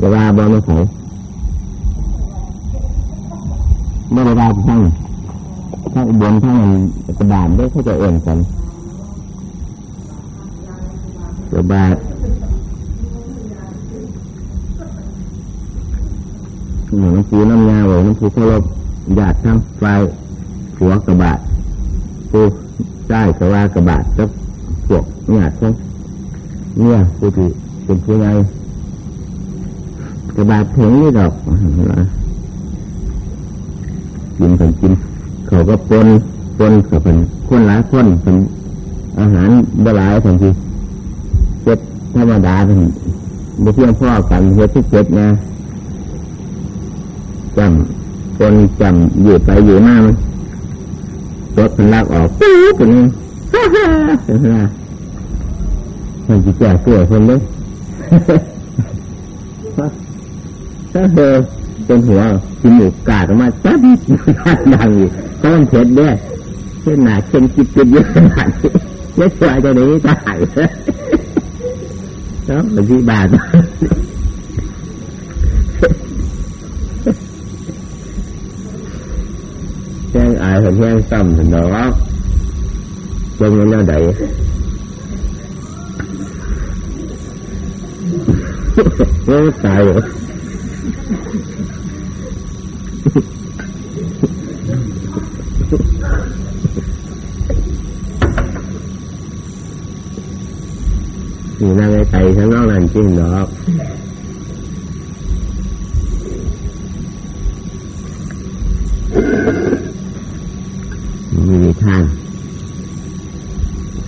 เวลาบอลมาใส่เมื่อเวลาทั้งทั้งบนทั้งกระดานได้เขาจะเอื่นกันกระบาดหนูปูน้ำยาไว้น้ำปูเขาลบหยาดทั้งไฟหัวกระบาดปูได้กระว่ากระบาดก็พวกหยาดทั้งเนี่ยปูที่เป็นผู้ใหญ่ กระบาดเพ่งนี่ดอกกินกันกิน เขาก็ปนปนเขาเป็นคนหลายคนเป็นอาหารบหลายทันทีเจ็ดธรรมดาเป็นบุเพียงพ่อกันเฮ็ดที่เจ็ดนะจำคนจำอยู่ไปอยู่หน้ามันรถมันลากออกปุ๊บตัวนี้ฮ่าฮ่าเห็นไหมมันจะแก่ตัวคนเลย ถ้าเธอเป็นหัวกินหมูกาดออกมาจับดังอยู่ก็มันเผ็ดด้วยเช่นหนาเช่นคิดเยอะขนาดนี้เยอะตัวจะนี้ตายแล้วมันที่บาทแจ้งอายเห็นแจ้งซ้ำเห็นดอกจงเงินแล้วใดโอ้ตายเลย นี่นั่งไอ้ไก่ข้างนอกนั่นจริงดอกมีนิทาน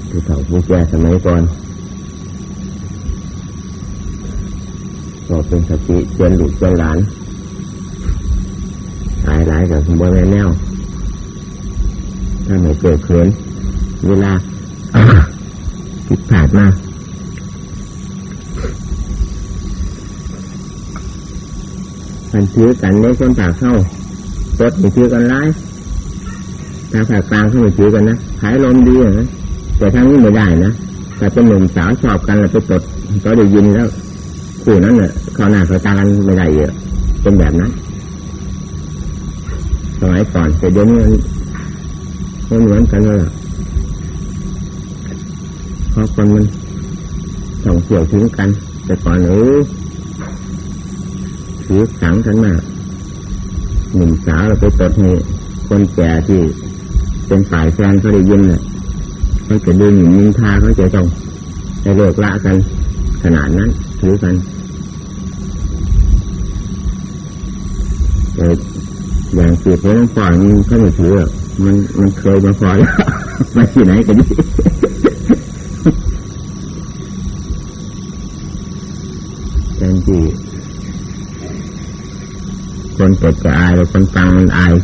ที่เขาผู้แก่สมัยก่อนบอเป็นสติเตือนลูกเตือนหลานหลายหลายกับสมบูรณ์แนวถ้าไม่เกิดเขินเวลาผิดพลาดมา มันถือกันในคนปากเข้ารถไม่ถือกันร้ายทางภาคกลางเขาไม่ถือกันนะขายลมดีนะแต่ทางนี้ไม่ได้นะแต่เป็นหนุ่มสาวชอบกันแล้วไปตดก็ได้ยินแล้วคู่นั้นเนี่ยเขาหน้าเขาตากันไม่ได้เยอะเป็นแบบนั้นสมัยก่อนแต่เดี๋ยวนี้มันเหมือนกันเลยเพราะคนมันส่งเกี่ยวถึงกัน แต่ก่อนเออ ถือขังกันมาหนุ่มสาวเราไปตดให้คนแก่ที่เป็นฝ่ายแฟนเขาได้ยินเนี่ยเขาจะดึงหนินทาเขาจะต้องจะเลิกละกัน ขนาดนั้นถือกันแต่อย่างสืบเรื่องฝ่ายนี้เขาไม่ถือมันมันเคยมาพอแล้วมาที่ไหนกันดิแทนที่ คนเกิดจะอายแล้วคนฟังมันอาย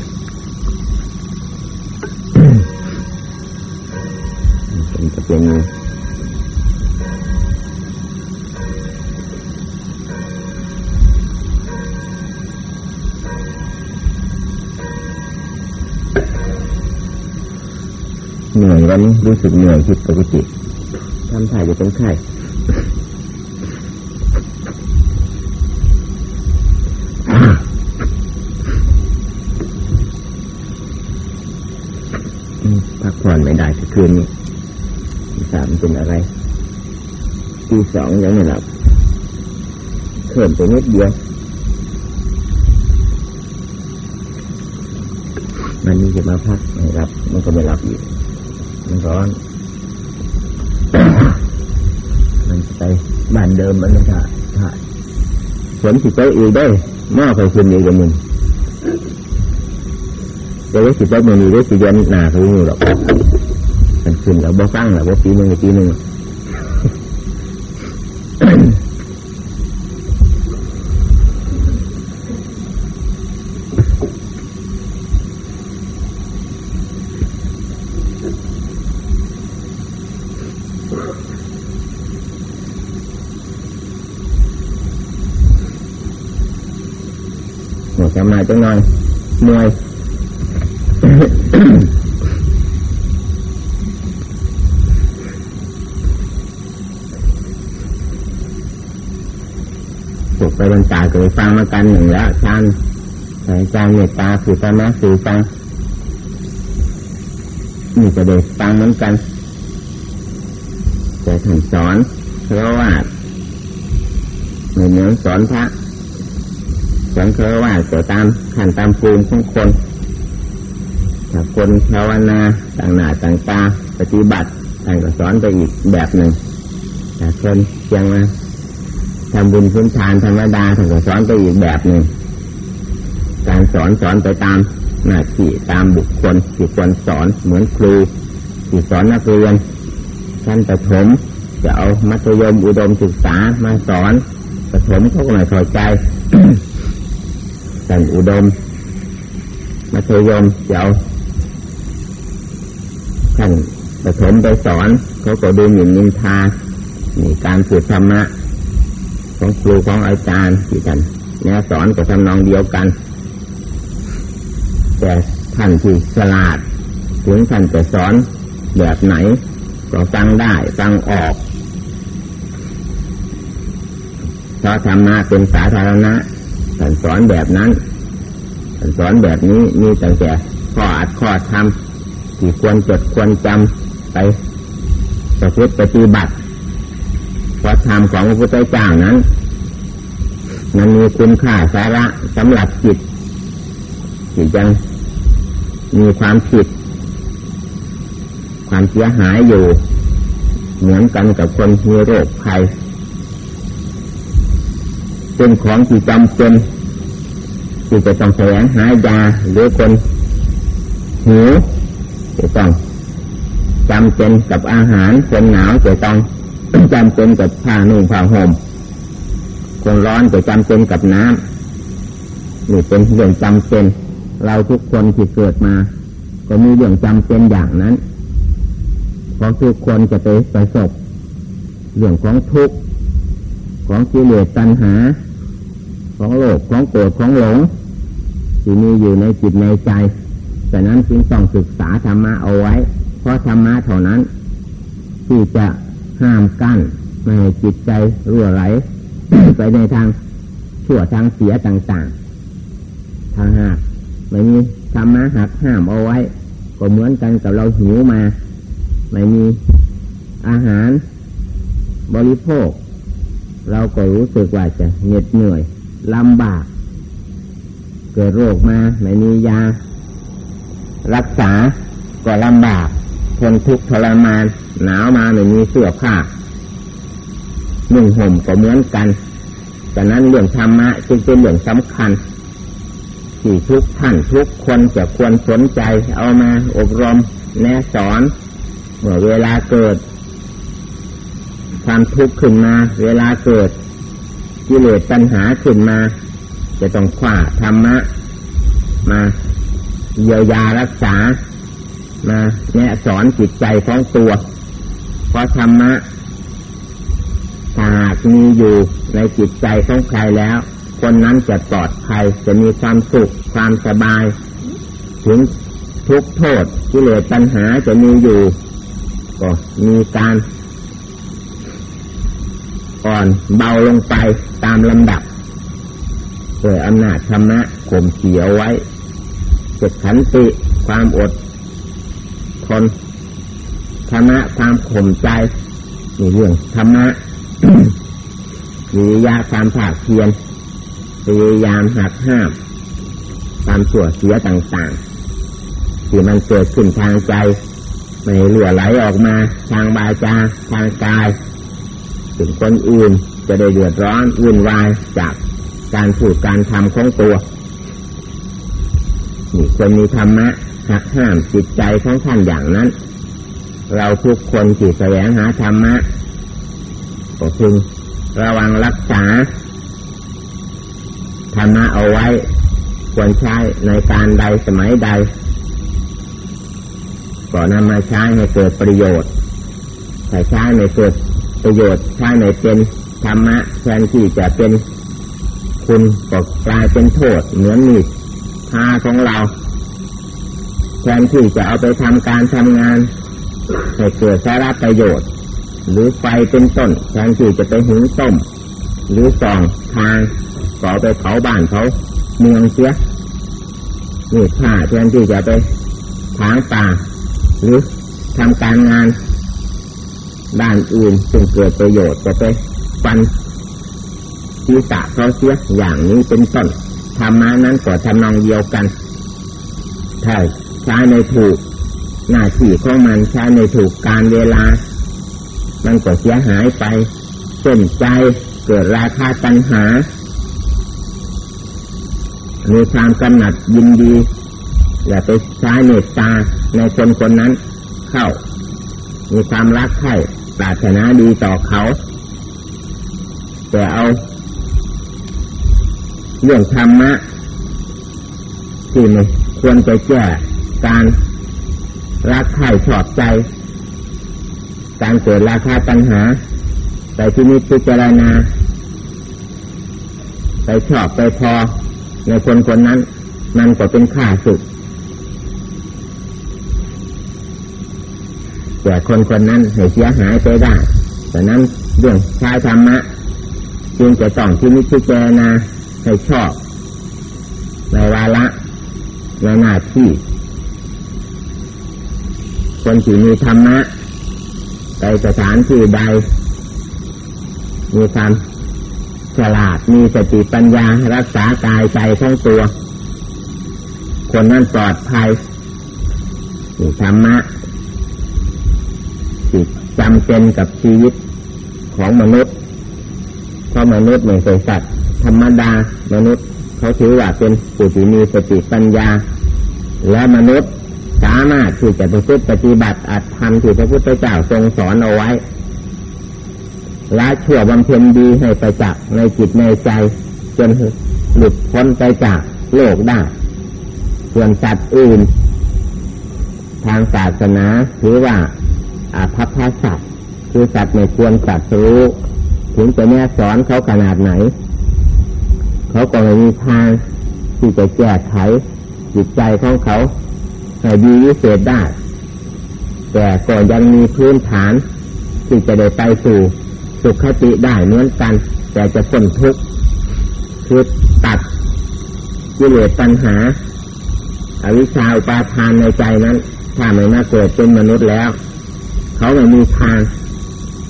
เป็นจะเป็นเหนื่อยวันนี้รู้สึกเหนื่อยผิดปกติทำถ่ายจะเป็นไข้พักผ่อนไม่ได้ คืนนี้สามเป็นอะไรทีสองยังไม่หลับเขินไปนิดเดียว มันนี้จะมาพักไม่รับ มันก็ไม่รับอีก มันร้อน มันไปบ้านเดิมมันไม่ถ่ายถ่ายฝนสิไปอีกได้มอไปคืนอีกอย่างหนึ่งจะได้สิบมันมีได้สิเดือนหนาเขาอยู่หรอก มันขึ้นแล้วบ่ฟังแล้วบ่ปีหนึ่งปีหนึ่งหมดจำมาจังหน่อยมวยฝ สุขไปบรรจา เกิดฟังมากันหนึ่งแล้วชานใส่ใจเมตตาสื่อธรรมะสื่อฟังนี่จะเด็กฟังเหมือนกันแต่ท่านสอนเพราะว่าเหมือนสอนพระสอนเพราะว่าจะตามขันตามภูมิของคนถ้าคนภาวนาต่างหน้าต่างตาปฏิบัติท่านก็สอนไปอีกแบบหนึ่งแต่คนเพียงมา ทำบุญพื้นฐานธรรมดาท่านก็สอนไปอีกแบบหนึ่งการสอนสอนไปตามหน้าที่ตามบุคคลที่ควรสอนเหมือนครูที่สอนนักเรียนชั้นประถมจะเอามัธยมอุดมศึกษามาสอนประถมเขาก็ไม่เข้าใจแต่อุดม มัธยมจะเอาท่านประถมไปสอนเขาก็ดูหมิ่นนินทานี่การฝึกธรรมะ ของครูของอาจารย์ที่กันเนี่ยสอนกับทำนองเดียวกัน แต่ท่านที่ฉลาด ถึงท่านจะสอนแบบไหน ก็ฟังได้ฟังออกเพราะธรรมะเป็นสาธารณะท่านสอนแบบนั้นท่านสอนแบบนี้มีตั้งแต่ข้ออัดข้อทำที่ควรจดควรจำไปประพฤติปฏิบัติ พระธรรมของพระพุทธเจ้านั้นมันมีคุณค่าสาระสำหรับจิตที่ยังมีความผิด ความเสียหายอยู่ เหมือนกันกับคนมีโรคภัยเป็นของที่จำเป็นที่จะต้องแสวงหายาหรือคนหิวจะต้องจำเป็นกับอาหารคนหนาวจะต้อง จำเป็นกับผ้านุ่งผ้าห่มคนร้อนจะจำเป็นกับน้ำนี่เป็นเรื่องจำเป็น เราทุกคนที่เกิดมา ก็มีเรื่องจำเป็นอย่างนั้นเพราะทุกคนจะไปประสบเรื่องของทุกข์ของกิเลสตัณหา ของโลภของโกรธของหลงที่มีอยู่ในจิตในใจแต่นั้นจึงต้องศึกษาธรรมะเอาไว้ เพราะธรรมะเท่านั้น ที่จะ ห้ามกั้นไม่ให้จิตใจรั่วไหล ไปในทางชั่วทางเสียต่างๆทางหากไม่มีธรรมะหักห้ามเอาไว้ ก็เหมือนกันกับเราหิวมา ไม่มีอาหารบริโภค เราก็รู้สึกว่าจะเหน็ดเหนื่อยลำบาก เกิดโรคมาไม่มียา รักษาก็ลำบากทนทุกข์ทรมาน หนาวมาไม่มีเสื้อผ้านุ่งห่มก็เหมือนกันฉะนั้นเรื่องธรรมะจึงเป็นเรื่องสำคัญ ที่ทุกท่านทุกคนจะควรสนใจเอามาอบรมแนะสอนเมื่อเวลาเกิดความทุกข์ขึ้นมา เวลาเกิดกิเลสปัญหาขึ้นมา จะต้องขว้าธรรมะ มาเยียวยารักษามาแนะสอนจิตใจของตัว เพราะธรรมะถ้าหากมีอยู่ในจิตใจของใครแล้ว คนนั้นจะปลอดภัยจะมีความสุขความสบาย ถึงทุกโทษกิเลสปัญหาจะมีอยู่ ก็มีการอ่อนเบาลงไปตามลำดับโดยอำนาจธรรมะข่มเขียวไว้เจ็ดขันติความอดทน ธรรมะความข่มใจมีเรื่องธรรมะวิริยะความผาดเพียนพยายามหักห้ามความสั่วเสียต่างๆ ที่มันเกิดขึ้นทางใจ ไม่เหลือไหลออกมาทางบาจาทางกาย ถึงคนอื่นจะได้เดือดร้อนวุ่นวายจากการพูดการทำของตัวนี่คนมีธรรมะหักห้ามจิตใจของท่านอย่างนั้น เราทุกคนที่แสวงหาธรรมะก็พึงระวังรักษาธรรมะเอาไว้ ควรใช้ในการใดสมัยใด ก็นำมาใช้ให้เกิดประโยชน์แต่ใช้ในเกิดประโยชน์ใช้ในเป็นธรรมะแทนที่จะเป็นคุณก็กลายเป็นโทษเหมือนมีดพาของเราแทนที่จะเอาไปทำการทำงาน ให้เกิดสาระประโยชน์ หรือไฟเป็นต้นแทนที่จะไปหุงต้ม หรือส่องทางก่อไปเผาบ้านเขาเมืองเสียมีผ้าแทนที่จะไปถางป่า หรือทำการงานด้านอื่นจึงเกิดประโยชน์ก็ไปฟันทีสะเขาเสียอย่างนี้เป็นต้นธรรมานั้นก็ทำนองเดียวกันถ้าใช้ในถูก หน้าที่ของมันใช้ในถูกการเวลา มันก็เสียหายไปเส้นใจเกิดราคาตัญหา มีความกำหนัดยินดี อย่าไปใช้เมตตาในคนคนนั้น เข้า มีความรักใคร่ปรารถนาดีต่อเขา แต่เอาเรื่องธรรมะที่ไม่ควรจะแก้การ รักใคร่ชอบใจ การเกิดราคาตัญหาไปที่นิพพิจารณาไปชอบไปพอในคนคนนั้นมันก็เป็นข่าสุขแต่คนคนนั้นให้เสียหายไปได้แต่นั้นเรื่องชายธรรมะจึงจะต้องที่นิพพิจารณาให้ชอบ ในวาระในหน้าที่ คนที่มีธรรมะไปสถานที่ใด มีความฉลาดมีสติปัญญารักษากายใจทั้งตัว คนนั้นปลอดภัยมีธรรมะที่จำเป็นกับชีวิตของมนุษย์ เพราะมนุษย์เหมือนเป็นสัตว์ธรรมดามนุษย์ เขาถือว่าเป็นผู้ที่มีสติปัญญา และมนุษย์ สามารถที่จะประพฤติปฏิบัติอัตธรรมที่พระพุทธเจ้าทรงสอนเอาไว้ละชั่วบำเพ็ญดีให้ไปจากในจิตในใจ จนหลุดพ้นไปจากโลกได้ ส่วนสัตว์อื่น ทางศาสนาถือว่าอาภัพสัตว์คือสัตว์ไม่ควรสัตว์รู้ถึงจะแน่สอนเขาขนาดไหน เขาก็ไม่มีทางที่จะแก้ไขจิตใจของเขา ให้ดีวิเศษได้ แต่ก็ยังมีพื้นฐาน ที่จะได้ไปสู่สุขติได้เหมือนกัน แต่จะพ้นทุกข์คือตัดกิเลสปัญหาอาวิชชาอุปาทานในใจนั้น ถ้าไม่มาเกิดเป็นมนุษย์แล้ว เขาไม่มีทาง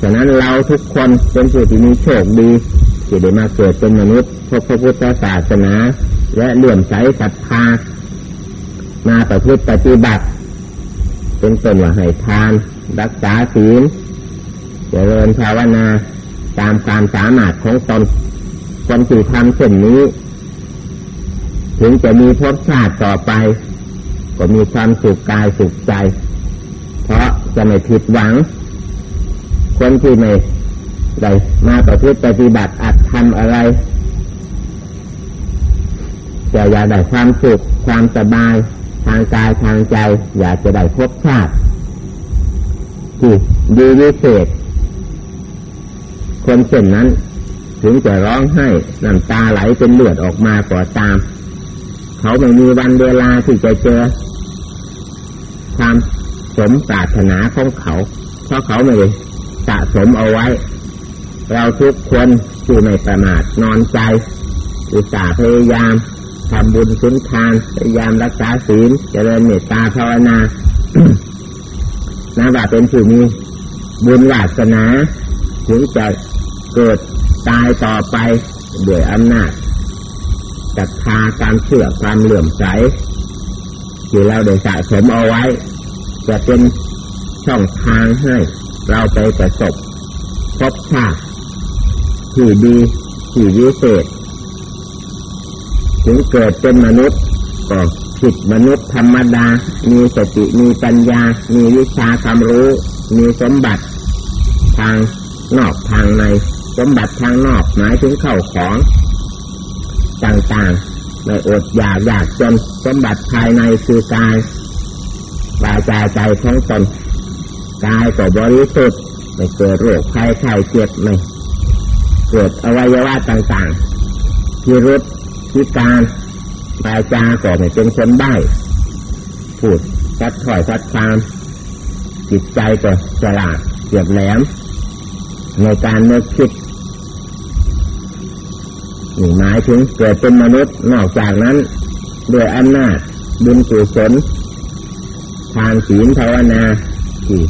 ฉะนั้นเราทุกคนเป็นผู้ที่มีโชคดีที่ได้มาเกิดเป็นมนุษย์พบพระพุทธศาสนา และเลื่อมใสศรัทธา มาประพฤติปฏิบัติ เป็นต้นว่าให้ทาน รักษาศีลเจริญภาวนาตามความสามารถของตนคนที่ทำเช่นนี้ ถึงจะมีภพชาติต่อไป ก็มีความสุขกายสุขใจ เพราะจะไม่ผิดหวัง คนที่ไม่ได้มาประพฤติปฏิบัติอัดทำอะไรจะอยากได้ความสุขความสบาย ทางกายทางใจ อยากจะได้ภพชาติที่ดีวิเศษ คนเช่นนั้น ถึงจะร้องไห้น้ำตาไหลเป็นเลือดออกมาก่อตาม เขาไม่มีวันเวลาที่จะเจอความสมปรารถนาของเขา เพราะเขาไม่สะสมเอาไว้ เราทุกคนที่ไม่ประมาทนอนใจ อุตส่าห์พยายาม ทำบุญสุนทานพยายามรักษาศีลเจริญเมตตาภาวนานับว่าเป็นผู้มีบุญวาสนา ถึงจะเกิดตายต่อไปด้วยอำนาจศรัทธาการเชื่อความเหลื่อมใสที่เราได้สะสมเอาไว้ จะเป็นช่องทางให้เราไปประสบพบชาติที่ดีที่วิเศษ ถึงเกิดเป็นมนุษย์ก็ผิดมนุษย์ธรรมดา มีสติมีปัญญา มีวิชาความรู้ มีสมบัติ ทางนอกทางใน สมบัติทางนอกหมายถึงเข้าของต่างๆไม่อดอยากอยากจนสมบัติภายในคือกายวาจาใจของตนกายก็บริสุทธิ์ไม่เกิดโรคภัยไข้เจ็บไม่เกิดอวัยวะต่างๆที่รุด พิการวายจาก็ไม่เป็นคนใบ้พูดชัดถอยชัดความจิตใจก็ฉลาดเฉียบแหลม ในการนึกคิดนี่หมายถึงเกิดเป็นมนุษย์นอกจากนั้นด้วยอำนาจบุญกุศลทานศีลภาวนาที่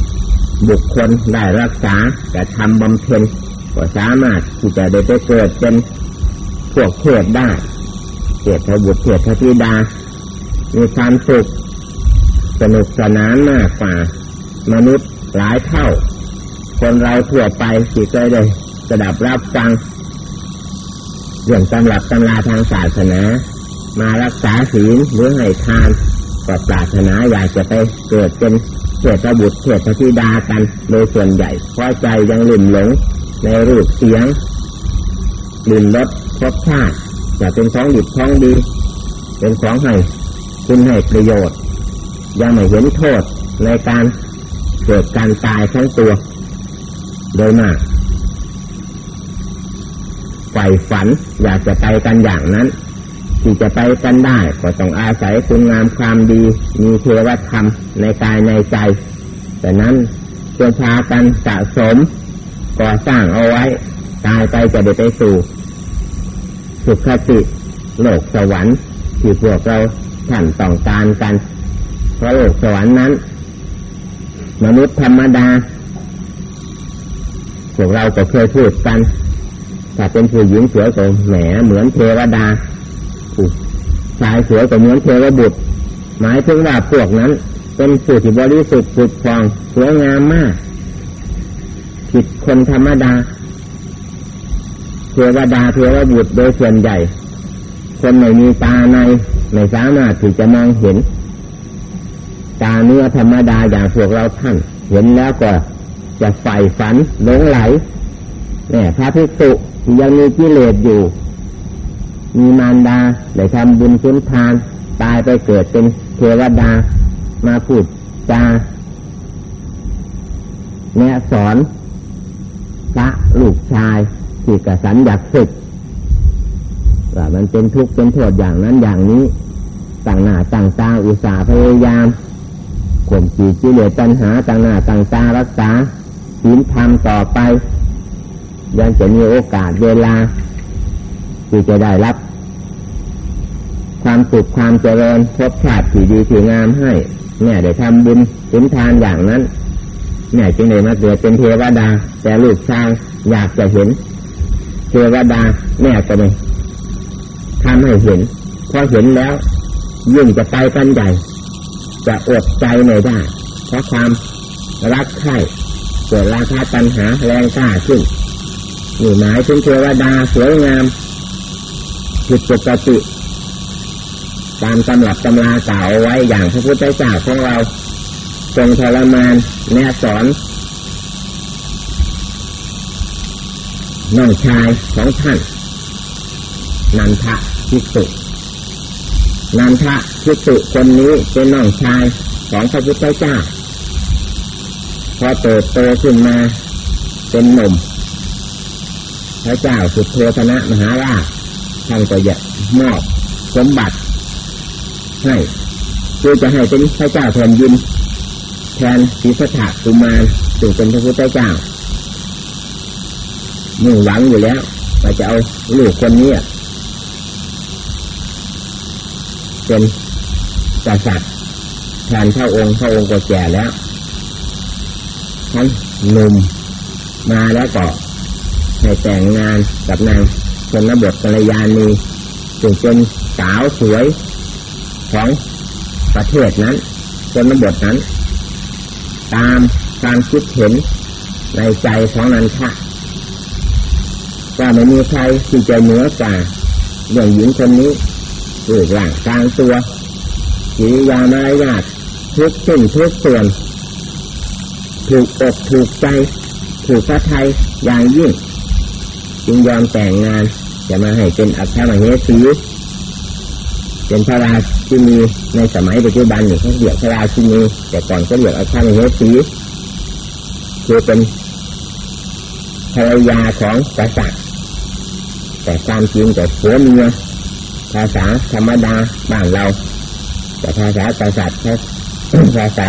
บุคคลได้รักษาแต่ทำบำเพ็ญก็สามารถที่จะได้ไปเกิดเป็นพวกเทพได้ เทพบุตรเทพธิดา มีความสุขสนุกสนานมากกว่า มนุษย์หลายเท่า คนเราทั่วไปที่เคยได้สดับรับฟังเรื่องตำรับตำราทางศาสนา มารักษาศีลหรือให้ทานก็ปรารถนาอยากจะไปเกิดเป็นเทพบุตรเทพธิดากัน โดยส่วนใหญ่เพราะใจยังหลุ่มหลงในรูปเสียงลิ่นรสรบชาติ จะเป็นของดีของดี เป็นของให้คุณให้ประโยชน์ยังไม่เห็นโทษในการเกิดการตายทั้งตัว โดยมากใฝ่ฝันอยากจะไปกันอย่างนั้น ที่จะไปกันได้ก็ต้องอาศัยคุณงามความดี มีเทวธรรมในกายในใจ แต่นั้นจงพากันสะสมก่อสร้างเอาไว้ ตายไปจะได้ไปสู่ สุขติโลกสวรรค์ที่พวกเราท่านต้องการกัน เพราะโลกสวรรค์นั้น มนุษย์ธรรมดา พวกเราก็เคยพูดกันถ้าเป็นผู้หญิงสวยก็แหมเหมือนเทวดาผู้ชายสวยก็เหมือนเทวบุตร หมายถึงว่าพวกนั้น เป็นผู้ที่บริสุทธิ์ผุดฟองสวยงามมากผิดคนธรรมดา เทวดาเทวบุตรโดยส่วนใหญ่ คนไม่มีตาในไม่สามารถที่จะมองเห็น ตาเนื้อธรรมดาอย่างพวกเราท่าน เห็นแล้วก็จะใฝ่ฝันหลงไหลเนี่ยพระภิกษุยังมีกิเลสอยู่ มีมารดาได้ทำบุญคุณทาน ตายไปเกิดเป็นเทวดามาพูดจาเนี่ยสอนพระลูกชาย ที่กระสันอยากศึกว่ามันเป็นทุกข์เป็นโทษอย่างนั้นอย่างนี้ต่างหน้าต่างตาอุตสาห์พยายามข่มขีดกิเลสปัญหาต่างหน้าต่างตารักษาศีลธรรมต่อไป ยังจะมีโอกาสเวลา ที่จะได้รับ ความสุขความเจริญพบชาติที่ดีที่งามให้แม่ได้ทำบุญสินทานอย่างนั้นแม่จึงได้มาเกิดเป็นเทวดา แต่ลูกชายอยากจะเห็น เทวดาแม่ก็ไม่ทำให้เห็นพอเห็นแล้ว ยิ่งจะไปกันใหญ่ จะอดใจไม่ได้เพราะความรักใคร่เกิดราคาปัญหาแรงกล้าขึ้นนี่หมายถึงเทวดาสวยงามผิดปกติ ตามตำรับตำราเก่าเอาไว้อย่างพระพุทธเจ้าของเราทรงทรมานแนะสอน น้องชายของท่านนันทะพิสุนันทะพิสุคนนี้เป็นน้องชายของพระพุทธเจ้า พอเติบโตขึ้นมาเป็นหนุ่มพระเจ้าสุโธธนะมหาราชท่านก็จะมอบสมบัติให้คือจะให้เป็นพระเจ้าแผ่นดินแทนศีสถากุมารถึงเป็นพระพุทธเจ้า มุ่งหวังอยู่แล้วว่าจะเอาลูกคนนี้เป็นกษัตริย์แทนพระองค์พระองค์ก็แก่แล้วท่านหนุ่มมาแล้วก็ให้แต่งงานกับนางชนบทกัลยาณีถึงเป็นสาวสวยของประเทศนั้นชนบทนั้น ตามความคิดเห็นในใจของนันทะ ว่าไม่มีใครที่จะเหนือกว่าเรื่องหญิงคนนี้รูปร่างกลางตัวกิริยามารยาททุกสิ่งทุกส่วน ถูกอกถูกใจถูกพระไทยอย่างยิ่ง จึงยอมแต่งงานจะมาให้เป็นอัครมเหสีเป็นพระราชินีในสมัยปัจจุบันนี่เขาเรียกพระราชินีแต่ก่อนก็เรียกอัครมเหสีคือเป็นภรรยาของกษัตริย์ แต่ความจริงแต่ผัวเมียภาษาธรรมดาบ้านเรา แต่ภาษากษัตริย์ภาษา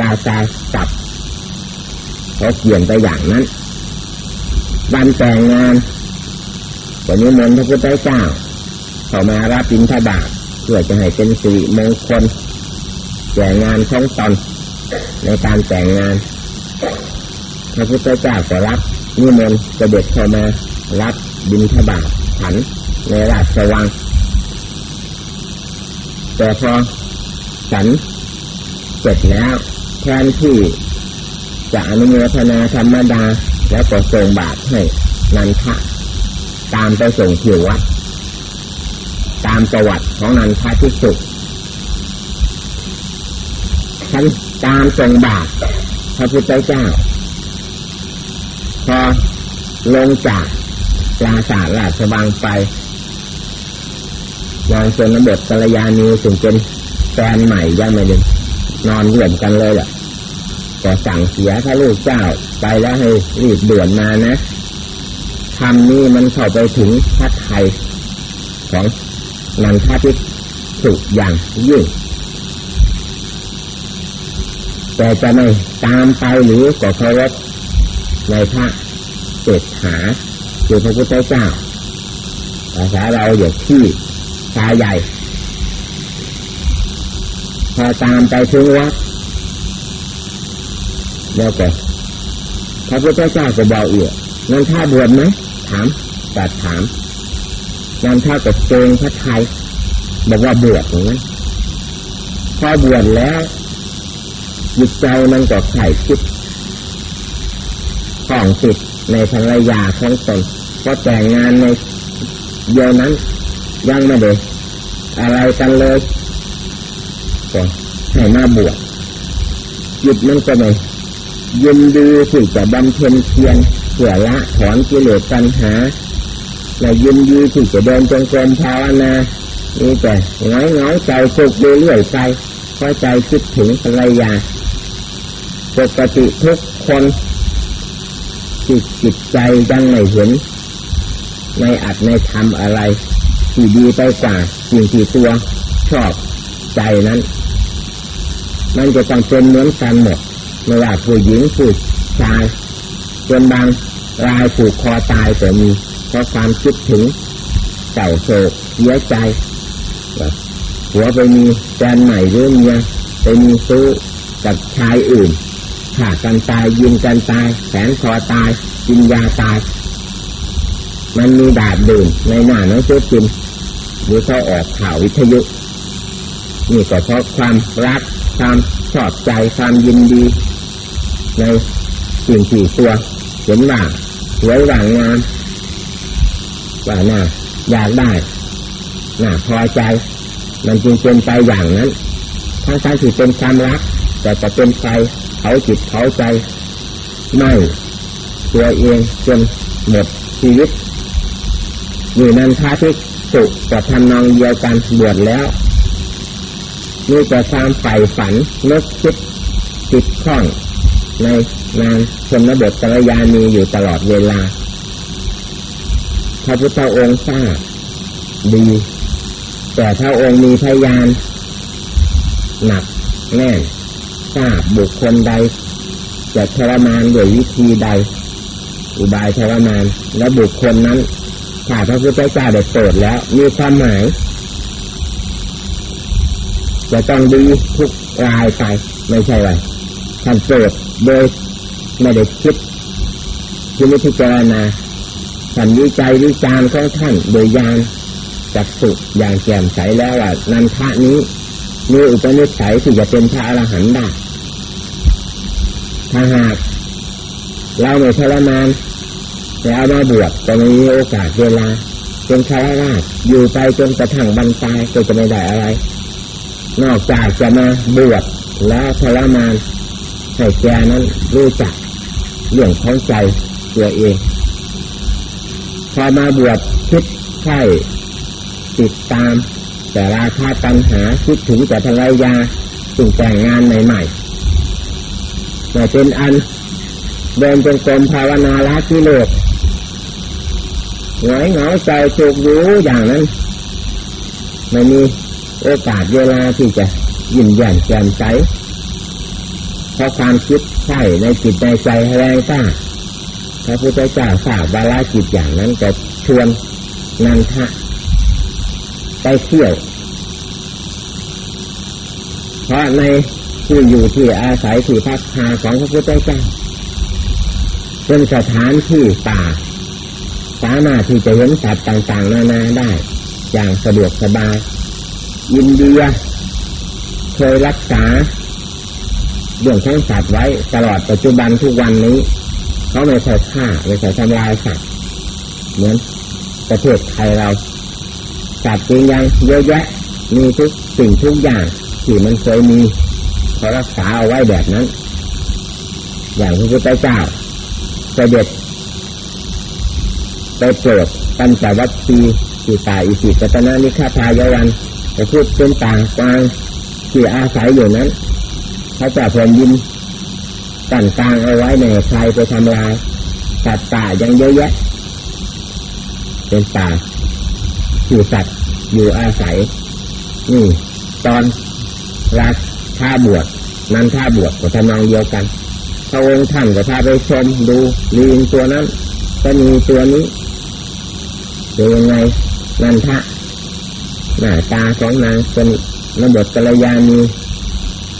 ราชาจับเขาเขียนไปอย่างนั้นวันแต่งงานกก็นิมนต์พระพุทธเจ้าเข้ามารับบิณฑบาตเพื่อจะให้เป็นสิริมงคลแก่งานของตนในการแต่งงานพระพุทธเจ้าก็รับนิมนต์เสด็จเข้ามารับ บิณฑบาตฉันในราชวัง แต่พอฉันเสร็จแล้วแทนที่จะอนุโมทนาธรรมดา แล้วก็ส่งบาตรให้นันทะตามไปส่งที่วัดตามประวัติของนันทะที่สุดฉันตามส่งบาตรพระพุทธเจ้า พอลงจาก ปราสาทราชวังไปนางชนบทกัลยาณีถึงเป็นแฟนใหม่ยังไม่ได้นอนร่วมกันเลยแหละก็สั่งเสียถ้าลูกเจ้าไปแล้วให้รีบด่วนมานะคำนี้มันเข้าไปถึงพระไทยของนันทพิสุอย่างยิ่ง แต่จะไม่ตามไปหรือก็เคารพในพระเศรษฐา คือพระพุทธเจ้าภาษาเราเดี๋ยวที่ตาใหญ่ พอตามไปถึงวัดแล้วก็พระพุทธเจ้าก็บอกเอียนั่นท่าบวชไหมถามตัดถามนั่นท่ากับเจงพระไทยบอกว่าบวชอย่างนั้นพอบวชแล้วจิตใจมันก็ไข่คิดของติดในภรรยาของตน ก็แต่งงานในเดียวนั้น ยังไม่ได้อะไรกันเลยก็ให้มาบวชจิตมันก็ไม่ยินดีที่จะบำเพ็ญเพียรเพื่อละถอนกิเลสปัญหาและยินดีที่จะเดินจงกรมภาวนานี่แต่ง้อยง้อยใจสุกเรื่อยไปเพราะใจคิดถึงภรรยาปกติทุกคนจิตจิตใจยังไม่เห็น ในอัดในทำอะไร ที่ดีไปกว่าสิ่งที่ตัวชอบใจนั้น มันจะต้องเป็นเหมือนกันหมดไม่ว่าผู้หญิงผู้ชายจนบางรายผูกคอตายแต่มี เพราะความคิดถึงเจ้าโศกเสียใจหัวไปมีแฟนใหม่หรือเมียไปมีสู้กับชายอื่นขาดกันตายยิงกันตายแขนคอตายกินยาตาย มันมีดาดดื่นในหน้าหนังสือพิมพ์หรือเขาออกข่าววิทยุ นี่ก็เพราะความรักความชอบใจความยินดี ในสิ่งที่ตัวเห็นว่าสวยว่างงามว่าน่าอยากได้น่าพอใจ มันจึงเป็นไปอย่างนั้นทั้งการที่เป็นความรัก แต่จะเป็นไฟเขาจิตเขาใจ ไม่ ตัวเองจนหมดชีวิต อยู่นันทาที่สุกับทำนองเดียวกันบวชแล้วมีแต่ความใฝ่ฝันนึกคิดติดข้องในงานชนบทกัลยาณีอยู่ตลอดเวลา พระพุทธองค์ทราบดี แต่ถ้าองค์มีพยาน หนักแน่นทราบบุคคลใด จะทรมานโดยวิธีใด อุบายทรมานและบุคคลนั้นาพระพุทธเจ้าได้โปรดแล้ว มีความหมายจะต้องดีทุกรายไปไม่ใช่ไรท่านโปรดโดยไม่ได้คิดที่นิพพานาท่านวิจัยวิจารณ์ของท่านโดยยานจักสุอย่างแจ่มใสแล้วว่านันทะนี้มีอุปนิสัยที่จะเป็นพระอรหันต์ได้ถ้าหากเราไม่ทรมาน แต่เอามาบวชจะไม่มีโอกาสเวลาเป็นชาวราชอยู่ไปจนกระทั่งบรรตายก็จะไม่ได้อะไร นอกจากจะมาบวชแล้วทรมานให้แกนั้นรู้จักเรื่องของใจตัวเอง พอมาบวชคิดใช่ติดตาม แต่ราคาตัญหาคิดถึงแต่ภรรยาสิ่งแต่งงานใหม่ๆแต่เป็นอันเดินจงกรมภาวนาละกิเลส หงอยเหงาใจถูกรู้อย่างนั้นไม่มีโอกาสเวลาที่จะยิ้มแย้มแจ่มใสเพราะความคิดใช่ในจิตในใจแรงกล้าพระพุทธเจ้าทราบวาระจิตอย่างนั้นก็ชวนนันทะไปเที่ยว เพราะในที่อยู่ที่อาศัยที่พักพาของพระพุทธเจ้าเป็นสถานที่ป่า สามารถที่จะเห็นสัตว์ต่างๆนานาได้ อย่างสะดวกสบาย อินเดียเคยรักษาเรื่องของสัตว์ไว้ตลอดปัจจุบันทุกวันนี้ เขาไม่ใช่ฆ่าไม่ใช่ทำลายสัตว์เหมือนประเทศไทยเราสัตว์จริงยังเยอะแยะมีทุกสิ่งทุกอย่างที่มันเคยมีเขารักษาเอาไว้แบบนั้น อย่างพระพุทธเจ้าเสด็จ ไปโปรดปัญจวัคคีย์ที่ตายอิสิปตนานิฆาทายวันจะพูดเป็นต่างกลางที่อาศัยอยู่นั้นพระเจ้าแผ่นดินตั้งกลางเอาไว้ในใครไปทำลายสัตว์ป่ายังเยอะแยะ เป็นป่าอยู่สัตว์อยู่อาศัย นี่ ตอนรักท่าบวชนั้นท่าบวชก็ทำนองเดียวกันพระองค์ท่านก็พาไปชมดูลิงตัวนั้นก็มีตัวนี้ เป็นยังไงนันทะหน้าตาของนางเป็นระบบกัลยาณี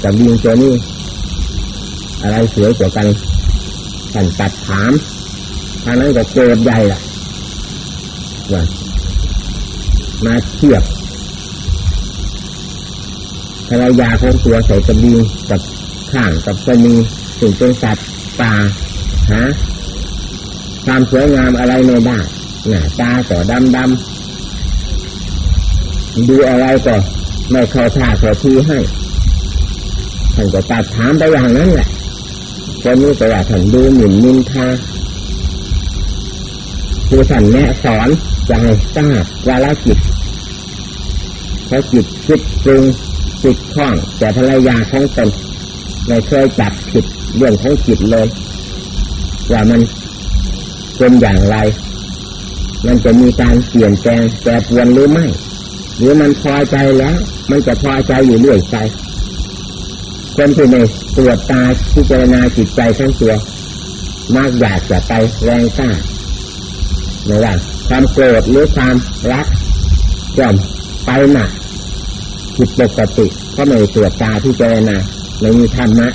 กับลิงตัวนี้อะไรสวยกว่ากันท่านตัดถามทางนั้นก็เกิดใหญ่ละว่ามาเทียบภรรยาของตัวใส่กระบิงกับข้างกับสนีถึงเป็นสัตว์ป่าฮะความสวยงามอะไรไม่ได้ หน้าตาก็ดำดำดูอะไรก็ไม่เข้าท่าเข้าทีให้ท่านก็ตัดถามไปอย่างนั้นแหละคนนี้ก็ว่าท่านดูหมิ่นนินทาคือท่านแนะสอนจะให้ทราบวาลจิตเพราะจิตคิดปรุงจิตคล้อง แต่ภรรยาของตนไม่เคยจับผิดเรื่องของจิตเลย ว่ามันเป็นอย่างไร มันจะมีการเปลี่ยนแปลงแปรปรวนหรือไม่ หรือมันพอใจแล้ว มันจะพอใจอยู่เรื่อยไปคนที่ในตรวจตาพิจารณาจิตใจทั้งตัวมากอยากจะไปแรงกล้าไม่ว่าความโกรธหรือความรักย่อมไปหนักผิดปกติเพราะไม่ตรวจตาพิจารณาไม่มีธรรมะ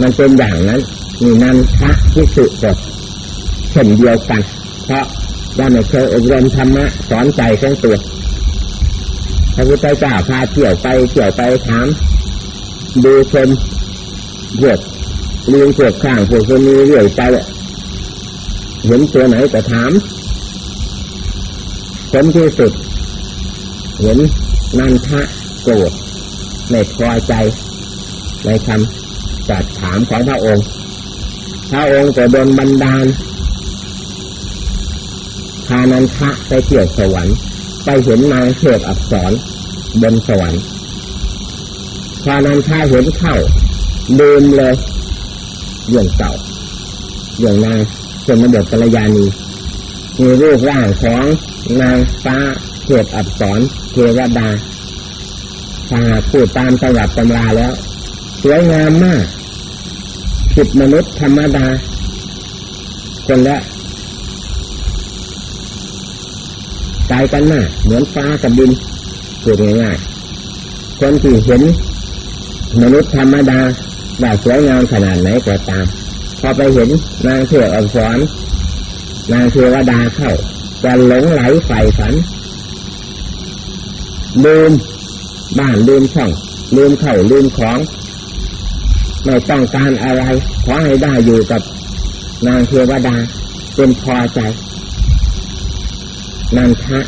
มันเป็นอย่างนั้นมีนันทะที่สุดเช่นเดียวกัน เพราะ ว่าไม่เคยอบรมธรรมะสอนใจของตัวพระพุทธเจ้าพาเที่ยวไปเที่ยวไปถามดูชมเกิดเลี้ยงเกิดข้างพวกคนนี้เรื่อยไปเลยเห็นตัวไหนก็ถามผลที่สุด เห็นนันทะโกรธไม่พอใจในคำจัดถามของพระองค์ พระองค์ก็โดนบันดาล พานันทะไปเที่ยวสวรรค์ ไปเห็นนางเทพอักษรบนสวรรค์พานันทะเห็นเข้าลืมเลยเรื่องเก่าเรื่องนางเป็นระบบกัลยาณีมีรูปร่างของนางฟ้าเทพอักษรเทวดาถ้าพูดตามตำรับตำราแล้ว สวยงามมากผิดมนุษย์ธรรมดา คนละ กันมากเหมือนฟ้ากับดินพูดง่ายๆคนที่เห็นมนุษย์ธรรมดาว่าสวยงามขนาดไหนก็ตาม พอไปเห็นนางเทวอักษรนางเทวดาเข้าจะหลงไหลใฝ่ฝันลืมบ้านลืมช่องลืมเข่าลืมของไม่ต้องการอะไรขอให้ได้อยู่กับนางเทวดาเป็นพอใจ นันทะ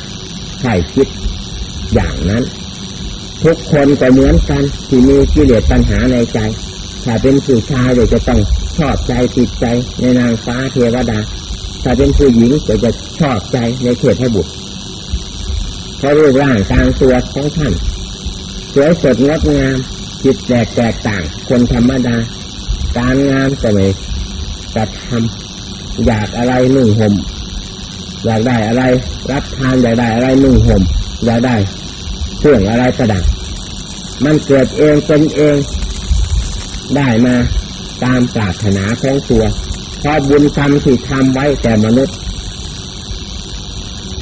ใส่คิดอย่างนั้น ทุกคนก็เหมือนกันที่มีกิเลสปัญหาในใจ ถ้าเป็นผู้ชายเดี๋ยวจะต้องชอบใจติดใจในนางฟ้าเทวดา ถ้าเป็นผู้หญิงก็จะชอบใจในเทพบุตรเพราะรูปร่างกลางตัวของท่านสวยสดงดงามจิตแตกแตกต่าง คนธรรมดา การงานก็ไม่จะทำอยากอะไรหนึ่งห่ม อยากได้อะไร รับทานอยากได้อะไรหนึ่งห่มอยากได้เครื่องอะไรประดับมันเกิดเองเป็นเอง ได้มาตามปรารถนาของตัวเพราะบุญกรรมที่ทำไว้แต่มนุษย์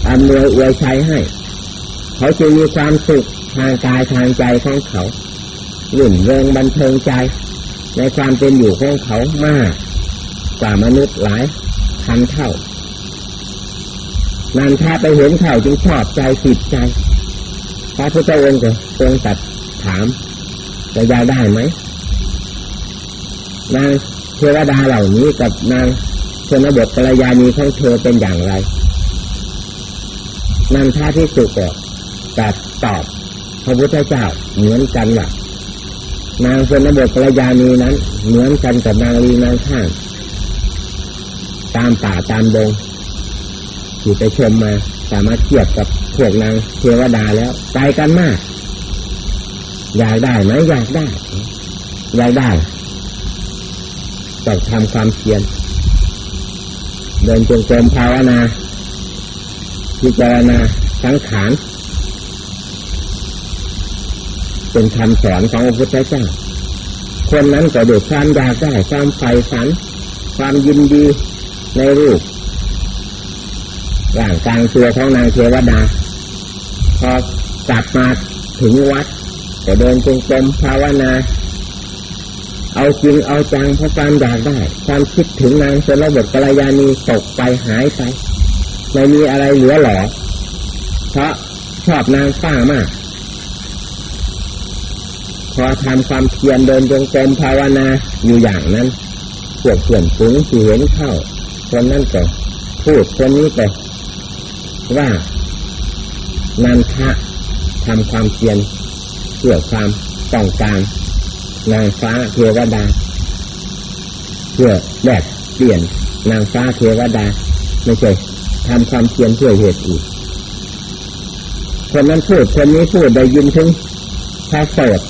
อำนวยอวยชัยให้ เขาจะมีความสุขทางกายทางใจของเขาหยุ่นเริงบันเทิงใจ ในความเป็นอยู่ของเขามาก กว่ามนุษย์หลายพันเท่า นันทาไปเห็นเขาจึงชอบใจติดใจพระพุทธองค์ก็ทรงตัดถามจะยาได้ไหมนางเทวดาเหล่านี้กับนางชนบทกัลยาณีของเธอเป็นอย่างไรนันทาที่สุกตัดตอบพระพุทธเจ้าเหมือนกันว่านางชนบทกัลยาณีนั้น เหมือนกันกับนางลีนางข้าง ตามป่าตามดง ที่ไปชมมาสามารถเทียบกับพวกนางเทวดาแล้วไกลกันมาก อยากได้ไหมอยากได้ อยากได้ต้องทำความเพียรเดินจงกรมภาวนาพิจารณาสังขารเป็นคำสอนของพระพุทธเจ้า คนนั้นก็เดูความอยากได้ความใฝ่ฝัน ความยินดีในรูป ร่างกลางตัวของนางเทวดา พอกลับมาถึงวัดก็เดินจงกรมภาวนา เอาจริงเอาจังเพราะความอยากได้ ความคิดถึงนางชนรบทกัลยาณีตกไปหายไปไม่มีอะไรเหลือหรอเพราะชอบนางฟ้ามาก พอทำความเพียรเดินจงกรมภาวนาอยู่อย่างนั้นพวกเพื่อนฝูงที่เห็นเข้าคนนั้นก็พูดคนนี้ก็ ว่านันทะทำความเพียรเพื่อความต้องการนางฟ้าเทวดา เพื่อแลกเปลี่ยนนางฟ้าเทวดา ไม่ใช่ทำความเพียรเพื่อเหตุอื่นคนนั้นพูดคนนี้พูดได้ยินถึงพระโสด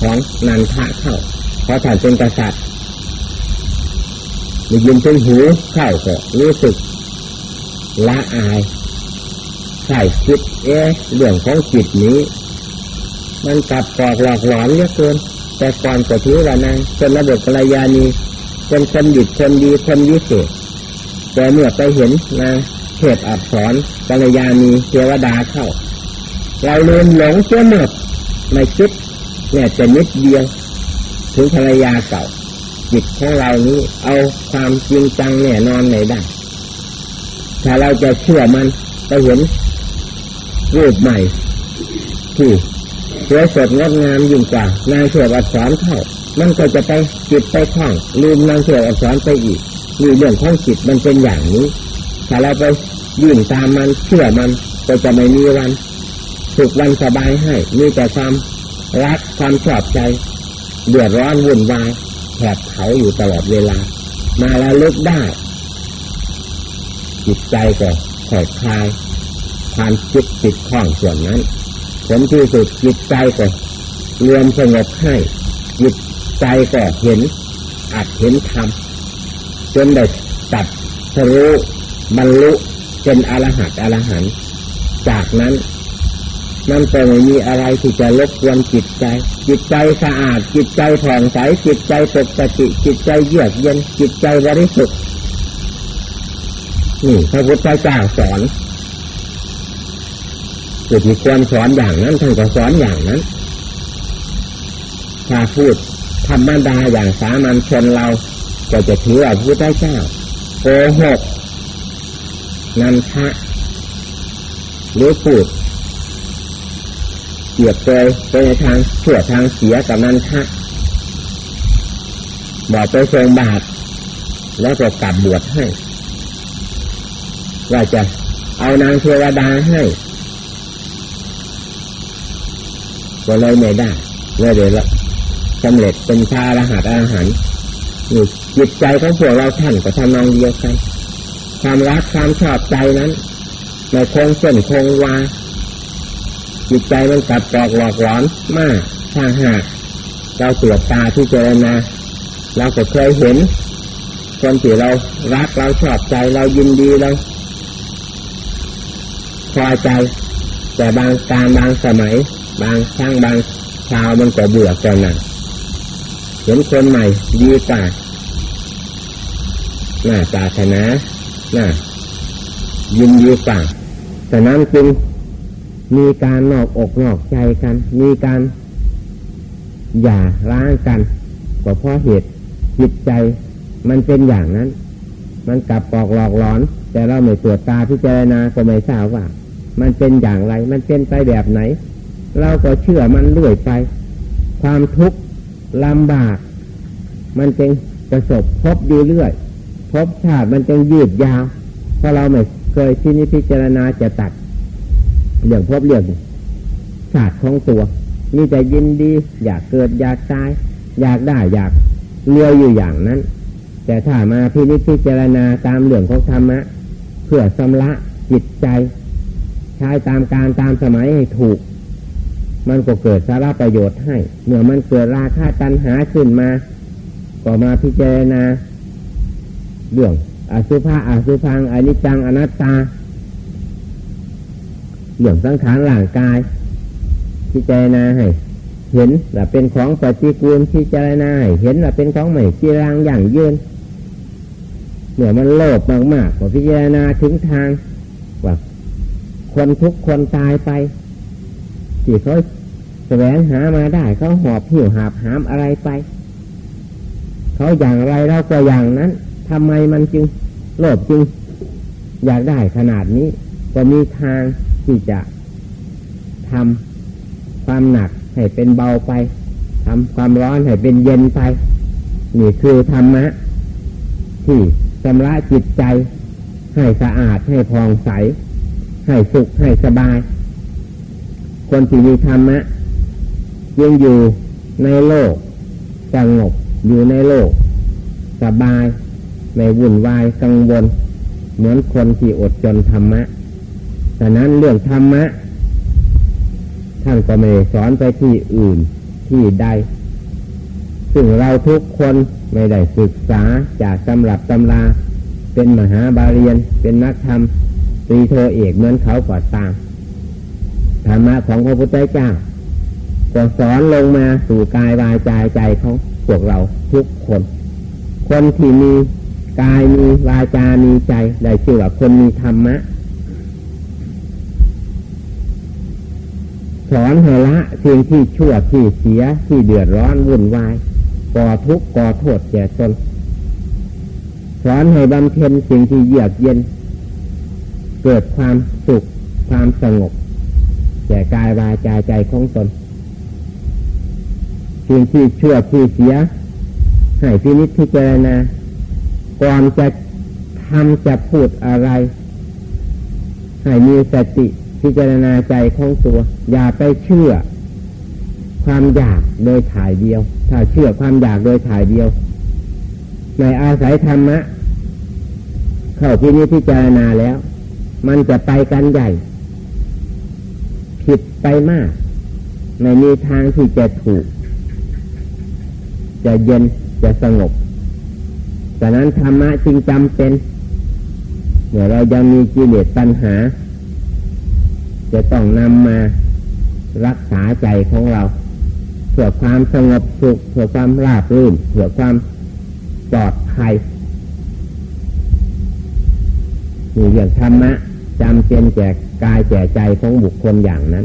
ของนันทะเข้าเพราะท่านเป็นกษัตริย์ได้ยินถึงหูเข้าก็รู้สึกละอาย ใช่คิดเอ๊ะเรื่องของจิตนี้ มันกลับกอกหลอกหลอนเยอะเกิน แต่ก่อนก็ถือว่านางเป็นระบบกัลยาณีเป็นคนดีคนดีคนวิเศษแต่เมื่อไปเห็นนางเทพอักษรกัลยาณีเทวดาเข้า เราลืมหลงเชื่อหมดไม่คิดเนี่ยจะนิดเดียว ถึงภรรยาเก่าจิตของเรานี้เอาความจริงจังแน่นอนไหนได้ ถ้าเราจะเชื่อมันไปเห็น รูปใหม่ ที่สวยสดงดงามยิ่งกว่านางเสืออักษรเข้ามันก็จะไปจิตไปคล้องลืมนางเสืออักษรไปอีกมีเรื่องของจิตมันเป็นอย่างนี้ถ้าเราไปยิ่งตามมันเชื่อมันก็จะไม่มีวันสุขวันสบายให้มีแต่ความรักความชอบใจเดือดร้อนวุ่นวายแผดเผาอยู่ตลอดเวลา มาแล้วลึกได้จิตใจก็ผ่อนคลาย ความคิดติดข้องส่วนนั้นผลที่สุดจิตใจก็รวมสงบให้จิตใจก็เห็นอาจเห็นธรรมจนได้ตัดสรู้บรรลุเป็นอรหัตอรหันต์จากนั้นมันก็ไม่มีอะไรที่จะลบกวนจิตใจ จิตใจสะอาด จิตใจผ่องใส จิตใจปกติจิตใจเยือกเย็น จิตใจบริสุทธิ์นี่พระพุทธเจ้าสอน คือที่ควรสอนอย่างนั้นท่านก็สอนอย่างนั้นถ้าพูดธรรมดาอย่างสามัญชนเรา ก็จะถือว่าพระพุทธเจ้าโกหกนันทะหรือพูดเกียบเกยไปในทางเชื่อทางเสียกับนันทะบอกไปทรงบาทแล้วก็กลับบวชให้ ว่าจะเอานางเทวดาให้ ก็เลยไม่ได้เลยเดี๋ยวละสำเร็จเป็นชารหัสอาหารนี่จิตใจของพวกเราท่านก็ทำนองเดียวกันความรักความชอบใจนั้นในคงเส้นคงวาจิตใจมันกลับกรอกหลอกหลอนมากถ้าหากเราเสียตาที่เจรนาเราก็เคยเห็นคนที่เรารักเราชอบใจเรายินดีเราพอใจ แต่บางการบางสมัย บางครั้งบางชาวมันก็เบื่อกันนะเห็นคนใหม่ดีกว่าหน้าตาชนะหน้ายินดีกว่าแต่นั้นจึงมีการนอกอกนอกใจกัน มีการอย่าร้างกันก็เพราะเหตุจิตใจมันเป็นอย่างนั้น มันกลับปอกหลอกหลอน แต่เราไม่ตรวจตาพิจารณาก็ไม่ทราบว่า มันเป็นอย่างไร มันเป็นไปแบบไหน เราก็เชื่อมันเรื่อยไป ความทุกข์ลำบาก มันจึงประสบพบอยู่เรื่อย พบชาติมันจึงยืดยาว เพราะเราไม่เคยที่นิพิจารณาจะตัดเรื่องพบเรื่องชาติของตัวมีแต่ยินดี อยากเกิดอยากตาย อยากได้อยากเลี้ยวอยู่อย่างนั้น แต่ถ้ามาพินิจพิจารณาตามเรื่องของธรรมะ เพื่อสำละจิตใจ ใช้ตามการตามสมัยให้ถูก มันก็เกิดสาระประโยชน์ให้ เมื่อมันเกิดราคาตัณหาขึ้นมา ก็มาพิจารณาเรื่องอสุภะอสุพังอนิจจังอนัตตาเรื่องสังขารร่างกาย พิจารณาให้ เห็นว่าเป็นของปฏิกูลพิจารณาให้เห็นว่าเป็นของใหม่จีรังอย่างยืนเมื่อมันโลภมากๆก็พิจารณาถึงทางว่าคนทุกคนตายไป ที่เขาแสวงหามาได้เขาหอบหิวหาบหามอะไรไป เขาอย่างไรเราก็อย่างนั้นทำไมมันจึงโลภจึง อยากได้ขนาดนี้ ก็มีทางที่จะทำความหนักให้เป็นเบาไปทำความร้อนให้เป็นเย็นไป นี่คือธรรมะ ที่ชำระจิตใจ ให้สะอาดให้ผ่องใส ให้สุขให้สบาย คนที่มีธรรมะยังอยู่ในโลกสงบอยู่ในโลก สบายไม่วุ่นวายกังวล เหมือนคนที่อดจนธรรมะแต่นั้นเรื่องธรรมะ ท่านก็ไม่สอนไปที่อื่นที่ใด ซึ่งเราทุกคนไม่ได้ศึกษาจากตำรับตำรา เป็นมหาบาเรียนเป็นนักธรรมตรีโทเอกเหมือนเขาก่อตาม ธรรมะของพระพุทธเจ้าก็สอนลงมาสู่กายวายใจใจของพวกเราทุกคน คนที่มีกายมีวาจามีใจได้ชื่อว่าคนมีธรรมะสอนให้ละสิ่งที่ชั่วที่เสียที่เดือดร้อนวุ่นวายก่อทุกข์ก่อโทษแก่ตนสอนให้บำเพ็ญสิ่งที่เยือกเย็น เกิดความสุขความสงบ แก่กายวาจาใจของตนสิ่งที่ชั่วที่เสีย ให้พินิจพิจารณาก่อนจะทำจะพูดอะไร ให้มีสติพิจารณาใจของตัว อย่าไปเชื่อ ความอยากโดยถ่ายเดียว ถ้าเชื่อความอยากโดยถ่ายเดียวในอาศัยธรรมะ เข้าพินิจพิจารณาแล้ว มันจะไปกันใหญ่ ผิดไปมาก ไม่มีทางที่จะถูก จะเย็นจะสงบแต่นั้นธรรมะจึงจำเป็นเมื่อเรายังมีกิเลสปัญหา จะต้องนำมารักษาใจของเราเพื่อความสงบสุขเพื่อความราบรื่นเพื่อความปลอดภัยมีเรื่องธรรมะจำเป็นแจก กายแจกใจของบุคคลอย่างนั้น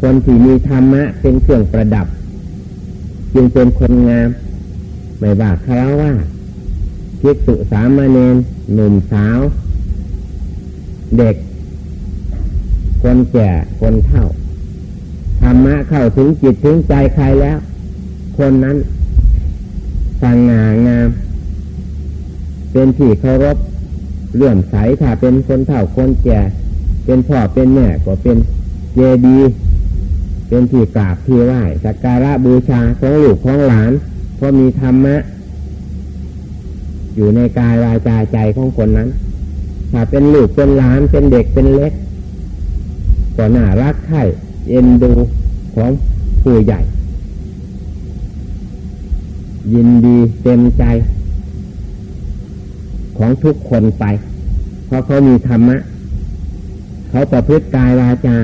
คนที่มีธรรมะเป็นเครื่องประดับ จึงเป็นคนงาม ไม่ว่าคารวะภิกษุสามเณรหนุ่มสาว เด็ก คนแก่คนเฒ่าธรรมะเข้าถึงจิตถึงใจใครแล้ว คนนั้นสง่างาม เป็นที่เคารพเลื่อมใสถ้าเป็นคนเฒ่าคนแก่ เป็นพ่อเป็นแม่ก็เป็นเจดีเป็นที่กราบที่ไหว้สักการะบูชาของลูกของหลาน เพราะมีธรรมะ อยู่ในกายวาจาใจของคนนั้น ถ้าเป็นลูกเป็นหลานเป็นเด็กเป็นเล็กก็น่ารักใคร่เอ็นดูของผู้ใหญ่ ยินดีเต็มใจ ของทุกคนไป เพราะเขามีธรรมะ เขาประพฤติกายวาจา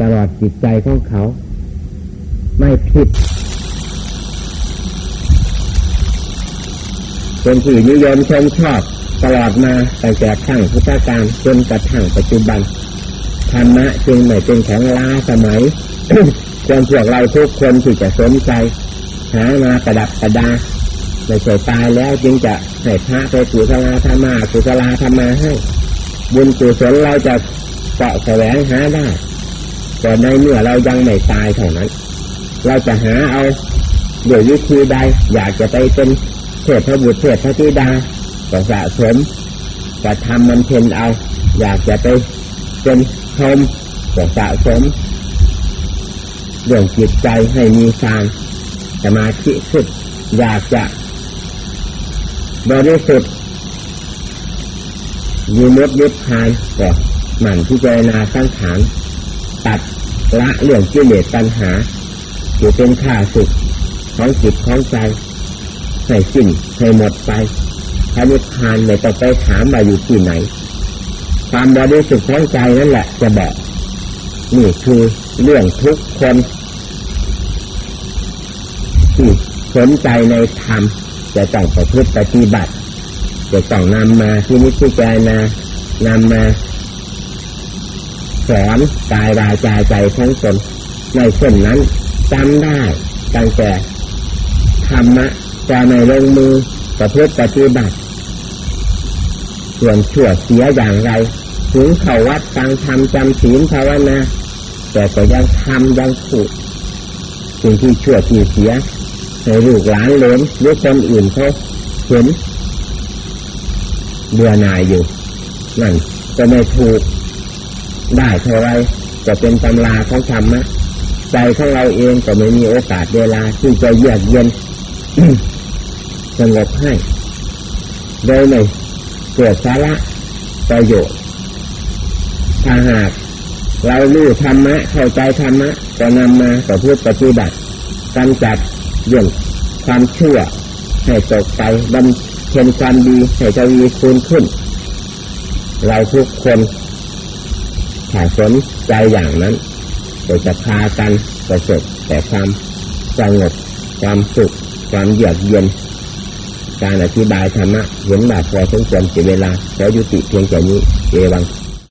ตลอดจิตใจของเขา ไม่ผิดเป็นสื่นิยมชมชอบตลอดมาตั้งแต่ขั้งพุทธกาลจนกระทั่งปัจจุบันธรรมะจึงไม่เป็นแข็งล้าสมัยควรพวกเราทุกคนที่จะสนใจหามาประดับประดาไม่ใช่ตายแล้วจึงจะให้พระไปกุศลธรรมากุศลธรรมาให้ บุญกุศลเราจะเกาะแสวงหาได้แต่ในเมื่อเรายังไม่ตายเท่านั้น เราจะหาเอาโดยวิธีใดอยากจะไปเป็นเทพบุตรเทพธิดาก็สะสมจะทำมันเพ็นเอา อยากจะไปเป็นชมก็สะสมเรื่องจิตใจให้มีสางสมาธิขึ้นอยากจะบริสุทธิ์ ยีมดยึดพานก็หมั่นพิจารณาสังขารตัดละเรื่องกิเลสปัญหาอยู่เป็นข้าศึกของจิตของใจให้สิ้นให้หมดไปพระนิพพานไม่ต้องไปถามว่าอยู่ที่ไหน ความบริสุทธิ์ของใจนั่นแหละจะบอกนี่คือเรื่องทุกคนที่สนใจในธรรมจะต้องประพฤติปฏิบัติ จะต้องนำมาที่นิพพานานำมาสอนกายวาจาใจทั้งตนในเช่นนั้นจำได้ตั้งแต่ธรรมะจะไม่ลงมือประพฤติปฏิบัติส่วนชั่วเสียอย่างไร ถึงเขาวัดตังทำจำศีลภาวนาแต่ก็ยังทำยังถูกสิ่งที่ชั่วที่เสียในลูกหลานเลนหรือคนอื่นเขาเห็น เบื่อหน่ายอยู่ นั่นก็ไม่ถูกได้เท่าไรจะเป็นตำราของธรรมะใจของเราเองก็ไม่มีโอกาสเวลาที่จะเยือกเย็นสงบให้โดยไม่เกิดสาระประโยชน์ถ้าหากเรารู้ธรรมะ เข้าใจธรรมะจะนำมาต่อพูดปฏิบัติกำจัดเรื่องความชั่วให้ตกไปบำ เพ็ญความดีให้ทวีคูณขึ้น เราทุกคนถ้าสนใจอย่างนั้นเราจะพากันประสบแต่ความสงบความสุขความเยือกเย็น การอธิบายธรรมะเห็นแบบพอสมควรเสียเวลาแล้วยุติเพียงแค่นี้เอวัง